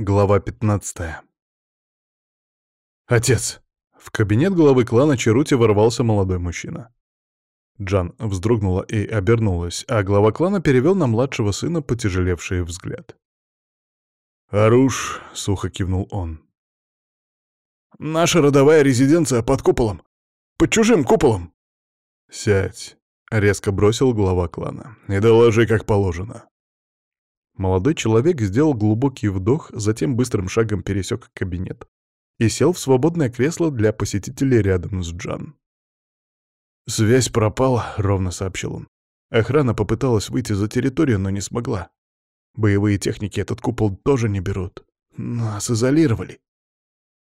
Глава 15 «Отец!» В кабинет главы клана Черути ворвался молодой мужчина. Джан вздрогнула и обернулась, а глава клана перевел на младшего сына потяжелевший взгляд. «Аруш!» — сухо кивнул он. «Наша родовая резиденция под куполом! Под чужим куполом!» «Сядь!» — резко бросил глава клана. «И доложи, как положено!» Молодой человек сделал глубокий вдох, затем быстрым шагом пересек кабинет и сел в свободное кресло для посетителей рядом с Джан. «Связь пропала», — ровно сообщил он. Охрана попыталась выйти за территорию, но не смогла. Боевые техники этот купол тоже не берут. Нас изолировали.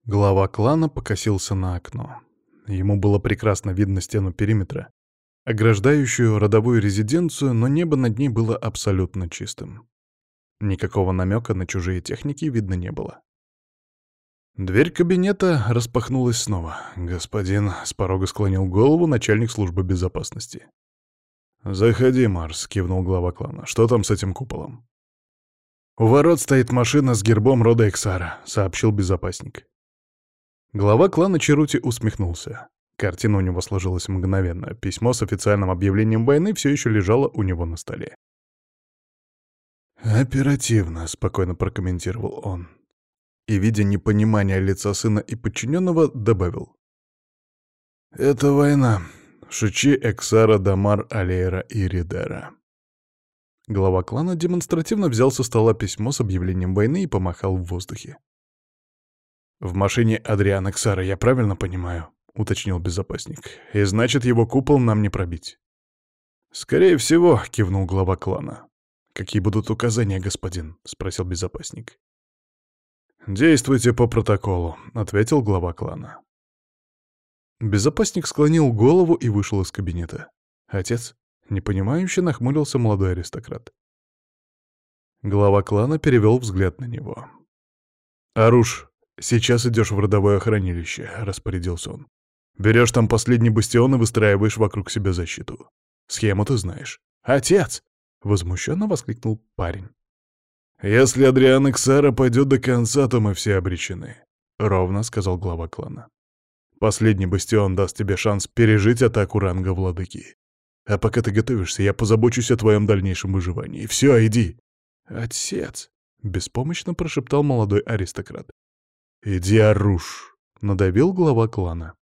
Глава клана покосился на окно. Ему было прекрасно видно стену периметра, ограждающую родовую резиденцию, но небо над ней было абсолютно чистым. Никакого намека на чужие техники видно не было. Дверь кабинета распахнулась снова. Господин с порога склонил голову начальник службы безопасности. «Заходи, Марс», — кивнул глава клана. «Что там с этим куполом?» «У ворот стоит машина с гербом рода Эксара», — сообщил безопасник. Глава клана Черути усмехнулся. Картина у него сложилась мгновенно. Письмо с официальным объявлением войны все еще лежало у него на столе. «Оперативно», — спокойно прокомментировал он. И, видя непонимание лица сына и подчиненного, добавил. «Это война. Шучи Эксара, Дамар, Алейра и Ридера». Глава клана демонстративно взял со стола письмо с объявлением войны и помахал в воздухе. «В машине Адриан Эксара, я правильно понимаю?» — уточнил безопасник. «И значит, его купол нам не пробить». «Скорее всего», — кивнул глава клана. «Какие будут указания, господин?» — спросил безопасник. «Действуйте по протоколу», — ответил глава клана. Безопасник склонил голову и вышел из кабинета. Отец, непонимающе, нахмурился молодой аристократ. Глава клана перевел взгляд на него. «Аруш, сейчас идешь в родовое хранилище», — распорядился он. «Берешь там последний бастион и выстраиваешь вокруг себя защиту. Схему ты знаешь». «Отец!» Возмущенно воскликнул парень. «Если Адриан Иксара пойдет до конца, то мы все обречены», — ровно сказал глава клана. «Последний бастион даст тебе шанс пережить атаку ранга владыки. А пока ты готовишься, я позабочусь о твоем дальнейшем выживании. Все, иди!» «Отец!» — беспомощно прошептал молодой аристократ. «Иди, Аруш!» — надавил глава клана.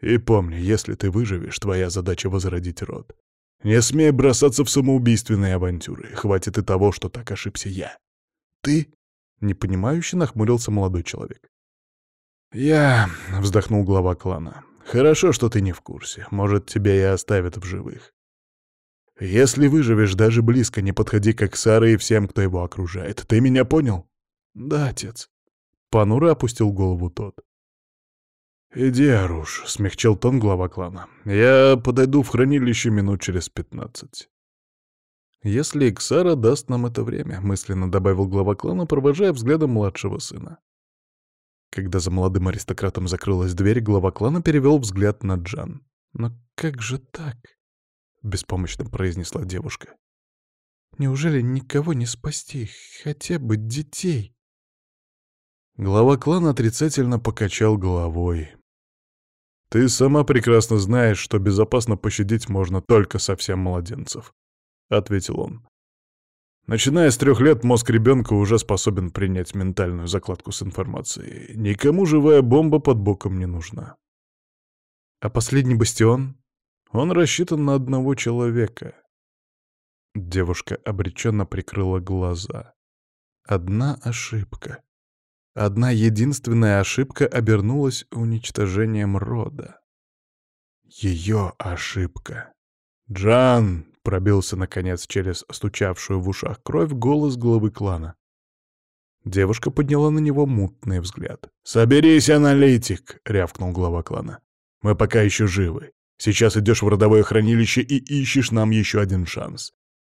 «И помни, если ты выживешь, твоя задача — возродить род. Не смей бросаться в самоубийственные авантюры. Хватит и того, что так ошибся я. Ты? Непонимающе нахмурился молодой человек. Я... Вздохнул глава клана. Хорошо, что ты не в курсе. Может, тебя и оставят в живых. Если выживешь, даже близко не подходи к Саре и всем, кто его окружает. Ты меня понял? Да, отец. Понуро опустил голову тот. «Иди, Аруш», — смягчил тон глава клана. «Я подойду в хранилище минут через пятнадцать». «Если Иксара даст нам это время», — мысленно добавил глава клана, провожая взглядом младшего сына. Когда за молодым аристократом закрылась дверь, глава клана перевел взгляд на Джан. «Но как же так?» — беспомощно произнесла девушка. «Неужели никого не спасти, хотя бы детей?» Глава клана отрицательно покачал головой. «Ты сама прекрасно знаешь, что безопасно пощадить можно только совсем младенцев», — ответил он. Начиная с трех лет мозг ребенка уже способен принять ментальную закладку с информацией. Никому живая бомба под боком не нужна. А последний бастион? Он рассчитан на одного человека. Девушка обреченно прикрыла глаза. Одна ошибка. Одна единственная ошибка обернулась уничтожением рода. Ее ошибка. «Джан!» — пробился, наконец, через стучавшую в ушах кровь голос главы клана. Девушка подняла на него мутный взгляд. «Соберись, аналитик!» — рявкнул глава клана. «Мы пока еще живы. Сейчас идешь в родовое хранилище и ищешь нам еще один шанс.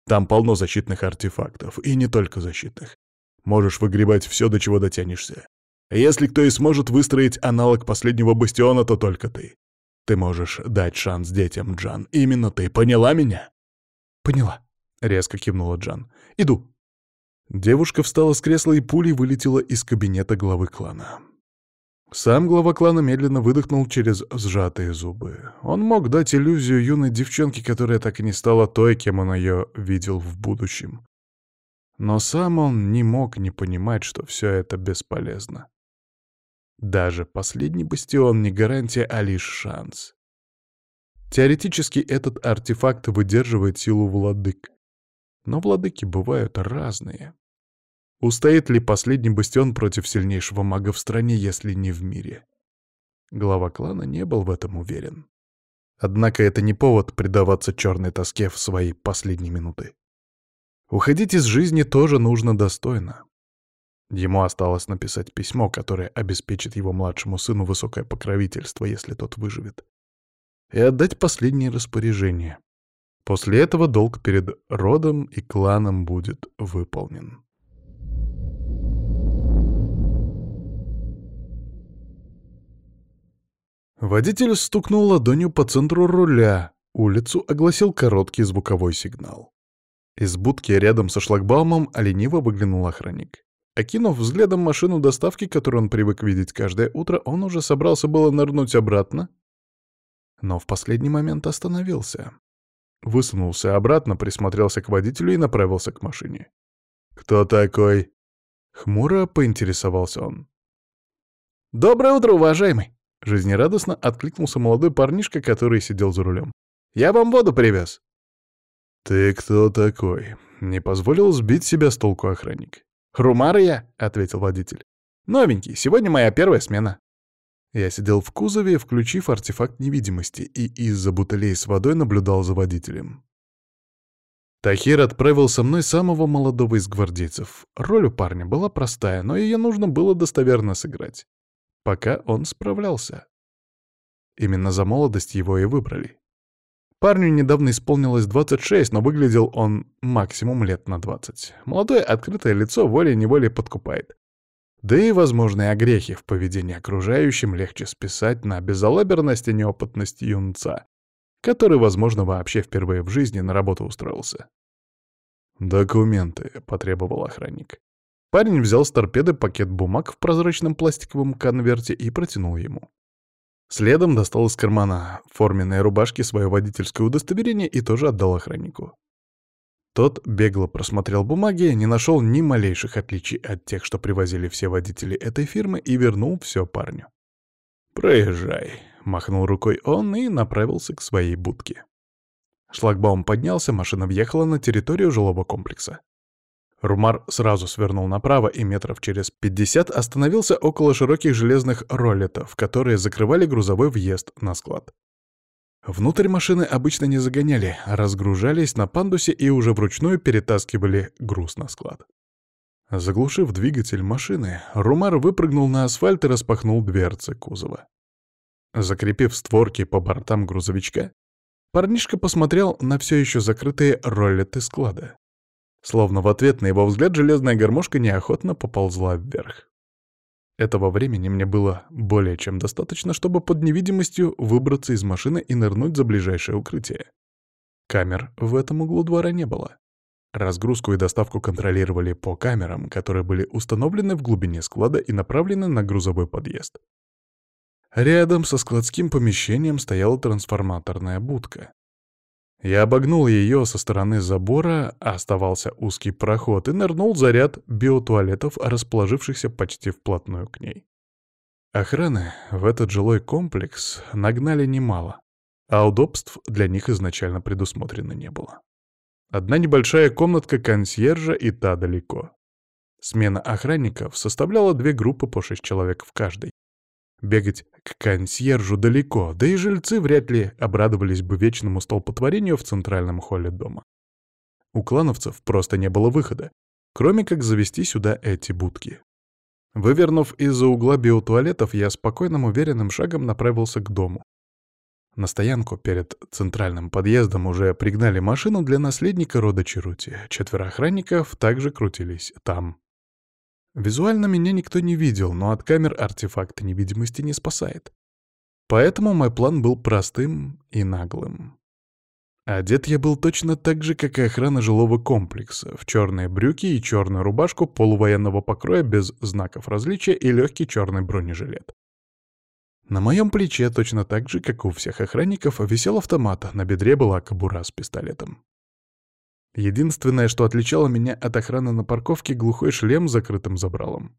Там полно защитных артефактов, и не только защитных. Можешь выгребать все, до чего дотянешься. Если кто и сможет выстроить аналог последнего бастиона, то только ты. Ты можешь дать шанс детям, Джан. Именно ты. Поняла меня? Поняла. Резко кивнула Джан. Иду. Девушка встала с кресла и пулей вылетела из кабинета главы клана. Сам глава клана медленно выдохнул через сжатые зубы. Он мог дать иллюзию юной девчонке, которая так и не стала той, кем он ее видел в будущем. Но сам он не мог не понимать, что все это бесполезно. Даже последний бастион не гарантия, а лишь шанс. Теоретически этот артефакт выдерживает силу владык. Но владыки бывают разные. Устоит ли последний бастион против сильнейшего мага в стране, если не в мире? Глава клана не был в этом уверен. Однако это не повод предаваться черной тоске в свои последние минуты. Уходить из жизни тоже нужно достойно. Ему осталось написать письмо, которое обеспечит его младшему сыну высокое покровительство, если тот выживет, и отдать последние распоряжения. После этого долг перед родом и кланом будет выполнен. Водитель стукнул ладонью по центру руля. Улицу огласил короткий звуковой сигнал. Из будки рядом со шлагбаумом лениво выглянул охранник. Окинув взглядом машину доставки, которую он привык видеть каждое утро, он уже собрался было нырнуть обратно, но в последний момент остановился. Высунулся обратно, присмотрелся к водителю и направился к машине. «Кто такой?» Хмуро поинтересовался он. «Доброе утро, уважаемый!» Жизнерадостно откликнулся молодой парнишка, который сидел за рулем. «Я вам воду привез». «Ты кто такой?» — не позволил сбить себя с толку охранник. «Хрумар я», — ответил водитель. «Новенький, сегодня моя первая смена». Я сидел в кузове, включив артефакт невидимости, и из-за бутылей с водой наблюдал за водителем. Тахир отправил со мной самого молодого из гвардейцев. Роль у парня была простая, но ее нужно было достоверно сыграть пока он справлялся. Именно за молодость его и выбрали. Парню недавно исполнилось 26, но выглядел он максимум лет на 20. Молодое открытое лицо волей-неволей подкупает. Да и возможные огрехи в поведении окружающим легче списать на безалаберность и неопытность юнца, который, возможно, вообще впервые в жизни на работу устроился. «Документы», — потребовал охранник. Парень взял с торпеды пакет бумаг в прозрачном пластиковом конверте и протянул ему. Следом достал из кармана форменной рубашки свое водительское удостоверение и тоже отдал охраннику. Тот бегло просмотрел бумаги, не нашел ни малейших отличий от тех, что привозили все водители этой фирмы, и вернул все парню. «Проезжай», — махнул рукой он и направился к своей будке. Шлагбаум поднялся, машина въехала на территорию жилого комплекса. Румар сразу свернул направо и метров через 50 остановился около широких железных роллетов, которые закрывали грузовой въезд на склад. Внутрь машины обычно не загоняли, а разгружались на пандусе и уже вручную перетаскивали груз на склад. Заглушив двигатель машины, Румар выпрыгнул на асфальт и распахнул дверцы кузова. Закрепив створки по бортам грузовичка, парнишка посмотрел на все еще закрытые роллеты склада. Словно в ответ на его взгляд железная гармошка неохотно поползла вверх. Этого времени мне было более чем достаточно, чтобы под невидимостью выбраться из машины и нырнуть за ближайшее укрытие. Камер в этом углу двора не было. Разгрузку и доставку контролировали по камерам, которые были установлены в глубине склада и направлены на грузовой подъезд. Рядом со складским помещением стояла трансформаторная будка. Я обогнул ее со стороны забора, оставался узкий проход, и нырнул за ряд биотуалетов, расположившихся почти вплотную к ней. Охраны в этот жилой комплекс нагнали немало, а удобств для них изначально предусмотрено не было. Одна небольшая комнатка консьержа и та далеко. Смена охранников составляла две группы по шесть человек в каждой. Бегать к консьержу далеко, да и жильцы вряд ли обрадовались бы вечному столпотворению в центральном холле дома. У клановцев просто не было выхода, кроме как завести сюда эти будки. Вывернув из-за угла биотуалетов, я спокойным уверенным шагом направился к дому. На стоянку перед центральным подъездом уже пригнали машину для наследника рода Черути. Четверо охранников также крутились там. Визуально меня никто не видел, но от камер артефакт невидимости не спасает. Поэтому мой план был простым и наглым. Одет я был точно так же, как и охрана жилого комплекса, в черные брюки и черную рубашку полувоенного покроя без знаков различия и легкий черный бронежилет. На моем плече, точно так же, как у всех охранников, висел автомат, на бедре была кобура с пистолетом. Единственное, что отличало меня от охраны на парковке, глухой шлем с закрытым забралом.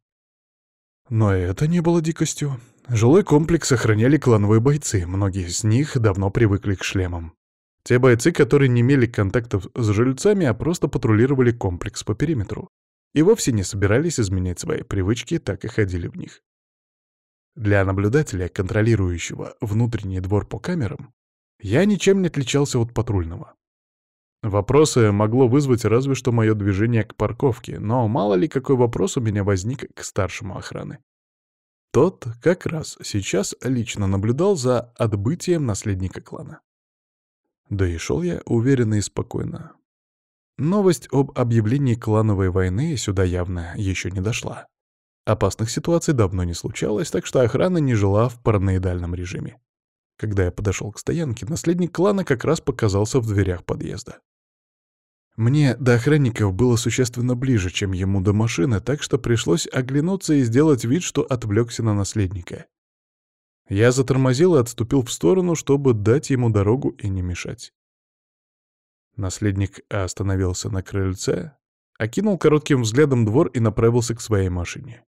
Но это не было дикостью. Жилой комплекс охраняли клановые бойцы, многие из них давно привыкли к шлемам. Те бойцы, которые не имели контактов с жильцами, а просто патрулировали комплекс по периметру. И вовсе не собирались изменять свои привычки, так и ходили в них. Для наблюдателя, контролирующего внутренний двор по камерам, я ничем не отличался от патрульного. Вопросы могло вызвать разве что мое движение к парковке, но мало ли какой вопрос у меня возник к старшему охраны. Тот как раз сейчас лично наблюдал за отбытием наследника клана. Да и шел я уверенно и спокойно. Новость об объявлении клановой войны сюда явно еще не дошла. Опасных ситуаций давно не случалось, так что охрана не жила в параноидальном режиме. Когда я подошел к стоянке, наследник клана как раз показался в дверях подъезда. Мне до охранников было существенно ближе, чем ему до машины, так что пришлось оглянуться и сделать вид, что отвлекся на наследника. Я затормозил и отступил в сторону, чтобы дать ему дорогу и не мешать. Наследник остановился на крыльце, окинул коротким взглядом двор и направился к своей машине.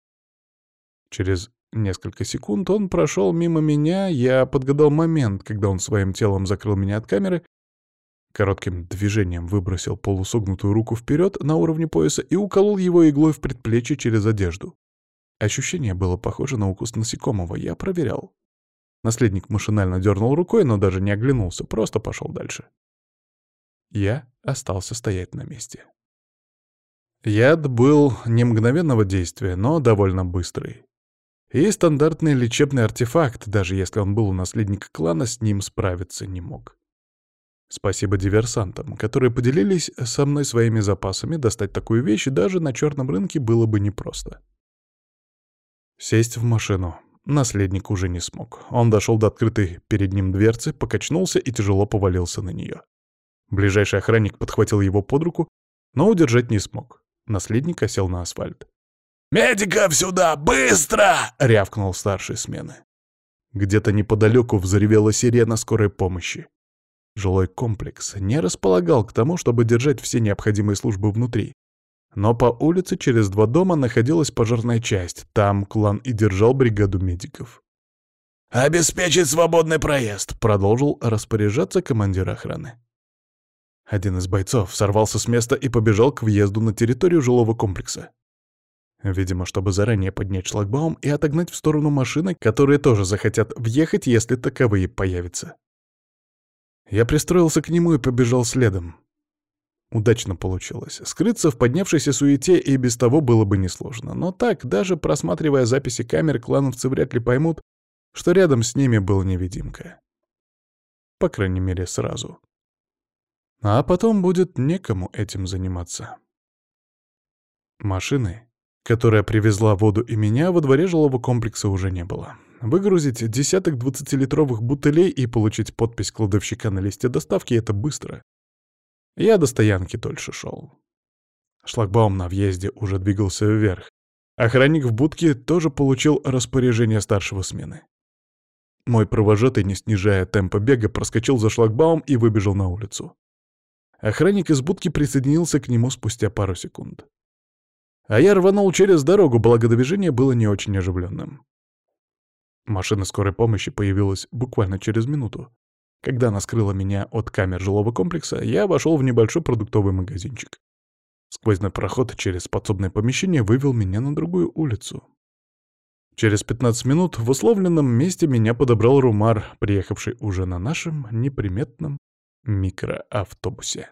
Через несколько секунд он прошел мимо меня, я подгадал момент, когда он своим телом закрыл меня от камеры, коротким движением выбросил полусогнутую руку вперед на уровне пояса и уколол его иглой в предплечье через одежду. Ощущение было похоже на укус насекомого, я проверял. Наследник машинально дернул рукой, но даже не оглянулся, просто пошел дальше. Я остался стоять на месте. Яд был не мгновенного действия, но довольно быстрый. И стандартный лечебный артефакт, даже если он был у наследника клана, с ним справиться не мог. Спасибо диверсантам, которые поделились со мной своими запасами, достать такую вещь даже на черном рынке было бы непросто. Сесть в машину, Наследник уже не смог. Он дошел до открытой перед ним дверцы, покачнулся и тяжело повалился на нее. Ближайший охранник подхватил его под руку, но удержать не смог. Наследник осел на асфальт. «Медиков сюда! Быстро!» — рявкнул старший смены. Где-то неподалеку взревела сирена скорой помощи. Жилой комплекс не располагал к тому, чтобы держать все необходимые службы внутри. Но по улице через два дома находилась пожарная часть. Там клан и держал бригаду медиков. «Обеспечить свободный проезд», — продолжил распоряжаться командир охраны. Один из бойцов сорвался с места и побежал к въезду на территорию жилого комплекса. Видимо, чтобы заранее поднять шлагбаум и отогнать в сторону машины, которые тоже захотят въехать, если таковые появятся. Я пристроился к нему и побежал следом. Удачно получилось. Скрыться в поднявшейся суете и без того было бы несложно. Но так, даже просматривая записи камер, клановцы вряд ли поймут, что рядом с ними был невидимка. По крайней мере, сразу. А потом будет некому этим заниматься. Машины, которая привезла воду и меня, во дворе жилого комплекса уже не было. Выгрузить десяток двадцатилитровых бутылей и получить подпись кладовщика на листе доставки — это быстро. Я до стоянки дольше шел. Шлагбаум на въезде уже двигался вверх. Охранник в будке тоже получил распоряжение старшего смены. Мой провожатый, не снижая темпа бега, проскочил за шлагбаум и выбежал на улицу. Охранник из будки присоединился к нему спустя пару секунд. А я рванул через дорогу, благо движение было не очень оживленным. Машина скорой помощи появилась буквально через минуту. Когда она скрыла меня от камер жилого комплекса, я вошел в небольшой продуктовый магазинчик. Сквозной проход через подсобное помещение вывел меня на другую улицу. Через 15 минут в условленном месте меня подобрал Румар, приехавший уже на нашем неприметном микроавтобусе.